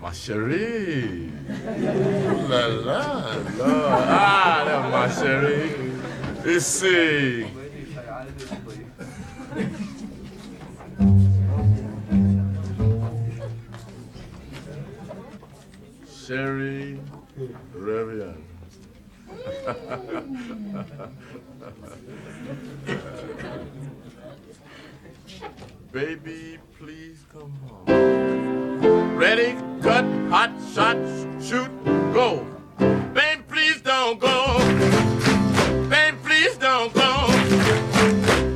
Ma chérie. La la, Lord. Ah, that's my chérie. Ici. Sherry Revian. Baby, please come home. Ready, cut, hot shots, shoot, go. Baby, please don't go. Baby, please don't go.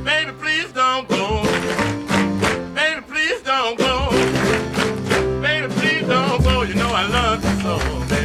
Baby, please don't go. Baby, please don't go. Baby, please don't go. You know I love you so. Baby,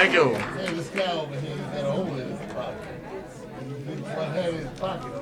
Thank you. This guy over here got a hole in his pocket. In his pocket.